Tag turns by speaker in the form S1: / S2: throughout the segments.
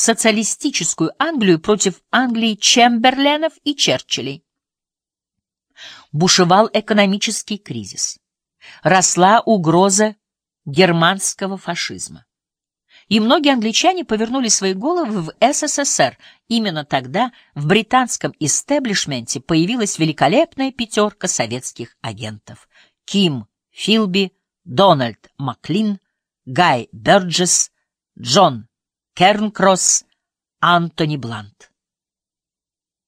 S1: социалистическую Англию против Англии Чемберленов и Черчиллей. Бушевал экономический кризис. Росла угроза германского фашизма. И многие англичане повернули свои головы в СССР. Именно тогда в британском истеблишменте появилась великолепная пятерка советских агентов. Ким Филби, Дональд Маклин, Гай Бёрджес, Джон Кернкросс, Антони Блант.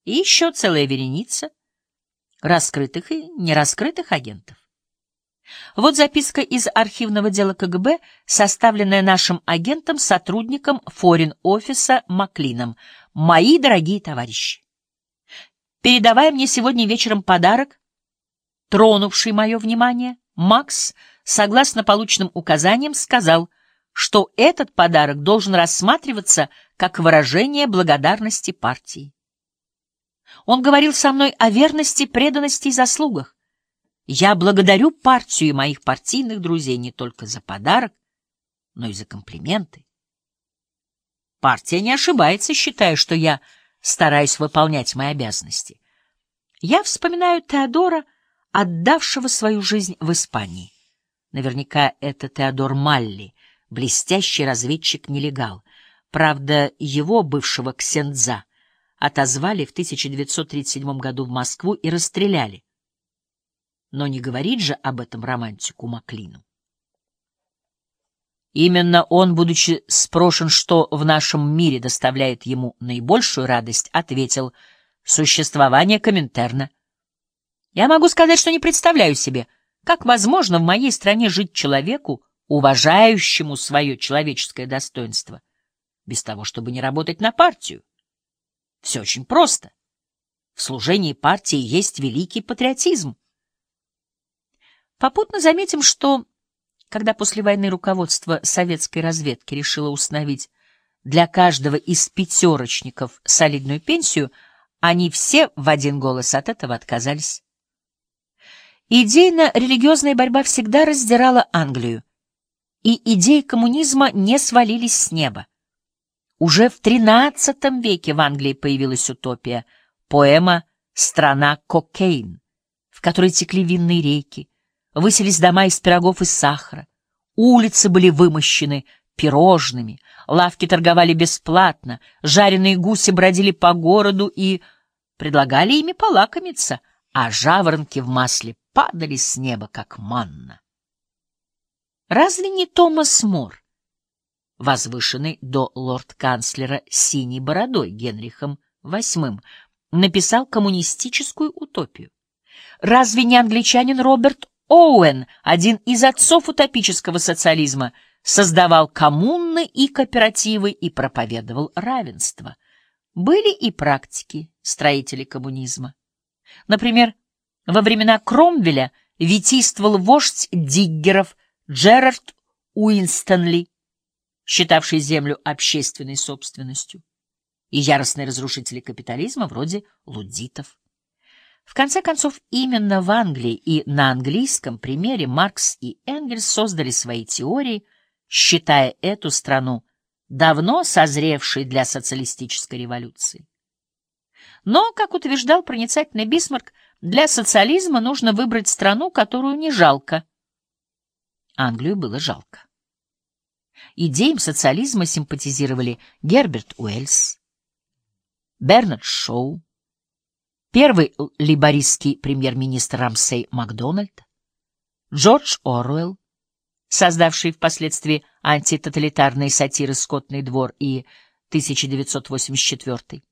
S1: И еще целая вереница раскрытых и нераскрытых агентов. Вот записка из архивного дела КГБ, составленная нашим агентом, сотрудником форин-офиса Маклином. «Мои дорогие товарищи, передавая мне сегодня вечером подарок, тронувший мое внимание, Макс, согласно полученным указаниям, сказал, что этот подарок должен рассматриваться как выражение благодарности партии. Он говорил со мной о верности, преданности и заслугах. Я благодарю партию и моих партийных друзей не только за подарок, но и за комплименты. Партия не ошибается, считая, что я стараюсь выполнять мои обязанности. Я вспоминаю Теодора, отдавшего свою жизнь в Испании. Наверняка это Теодор Малли, блестящий разведчик-нелегал. Правда, его, бывшего ксендза, отозвали в 1937 году в Москву и расстреляли но не говорит же об этом романтику Маклину. Именно он, будучи спрошен, что в нашем мире доставляет ему наибольшую радость, ответил «Существование Коминтерна». Я могу сказать, что не представляю себе, как возможно в моей стране жить человеку, уважающему свое человеческое достоинство, без того, чтобы не работать на партию. Все очень просто. В служении партии есть великий патриотизм. Попутно заметим, что, когда после войны руководство советской разведки решило установить для каждого из пятерочников солидную пенсию, они все в один голос от этого отказались. Идейно-религиозная борьба всегда раздирала Англию, и идеи коммунизма не свалились с неба. Уже в XIII веке в Англии появилась утопия, поэма «Страна кокейн», в которой текли винные реки, Выселись дома из пирогов и сахара. Улицы были вымощены пирожными, лавки торговали бесплатно, жареные гуси бродили по городу и предлагали ими полакомиться, а жаворонки в масле падали с неба, как манна. Разве не Томас Мор, возвышенный до лорд-канцлера синей бородой Генрихом VIII, написал коммунистическую утопию? Разве не англичанин Роберт Оуэн, один из отцов утопического социализма, создавал коммуны и кооперативы и проповедовал равенство. Были и практики строителей коммунизма. Например, во времена Кромвеля витийствовал вождь диггеров Джерард Уинстонли, считавший землю общественной собственностью, и яростные разрушители капитализма вроде лудитов. В конце концов, именно в Англии и на английском примере Маркс и Энгельс создали свои теории, считая эту страну давно созревшей для социалистической революции. Но, как утверждал проницательный Бисмарк, для социализма нужно выбрать страну, которую не жалко. Англию было жалко. Идеям социализма симпатизировали Герберт Уэльс, Бернард Шоу, первый лейбористский премьер-министр Рамсей Макдональд, Джордж Оруэлл, создавший впоследствии антитоталитарные сатиры «Скотный двор» и 1984,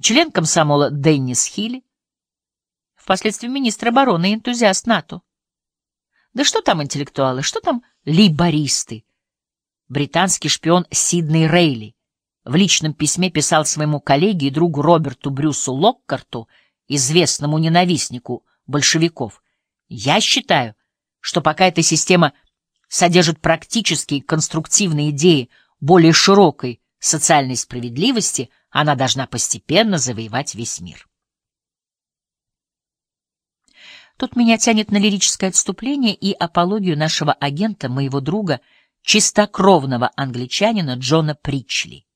S1: член комсомола Деннис Хилли, впоследствии министр обороны и энтузиаст НАТО. Да что там интеллектуалы, что там лейбористы? Британский шпион Сидней Рейли, в личном письме писал своему коллеге и другу Роберту Брюсу Локкарту, известному ненавистнику большевиков. «Я считаю, что пока эта система содержит практические конструктивные идеи более широкой социальной справедливости, она должна постепенно завоевать весь мир». Тут меня тянет на лирическое отступление и апологию нашего агента, моего друга, чистокровного англичанина Джона Причли.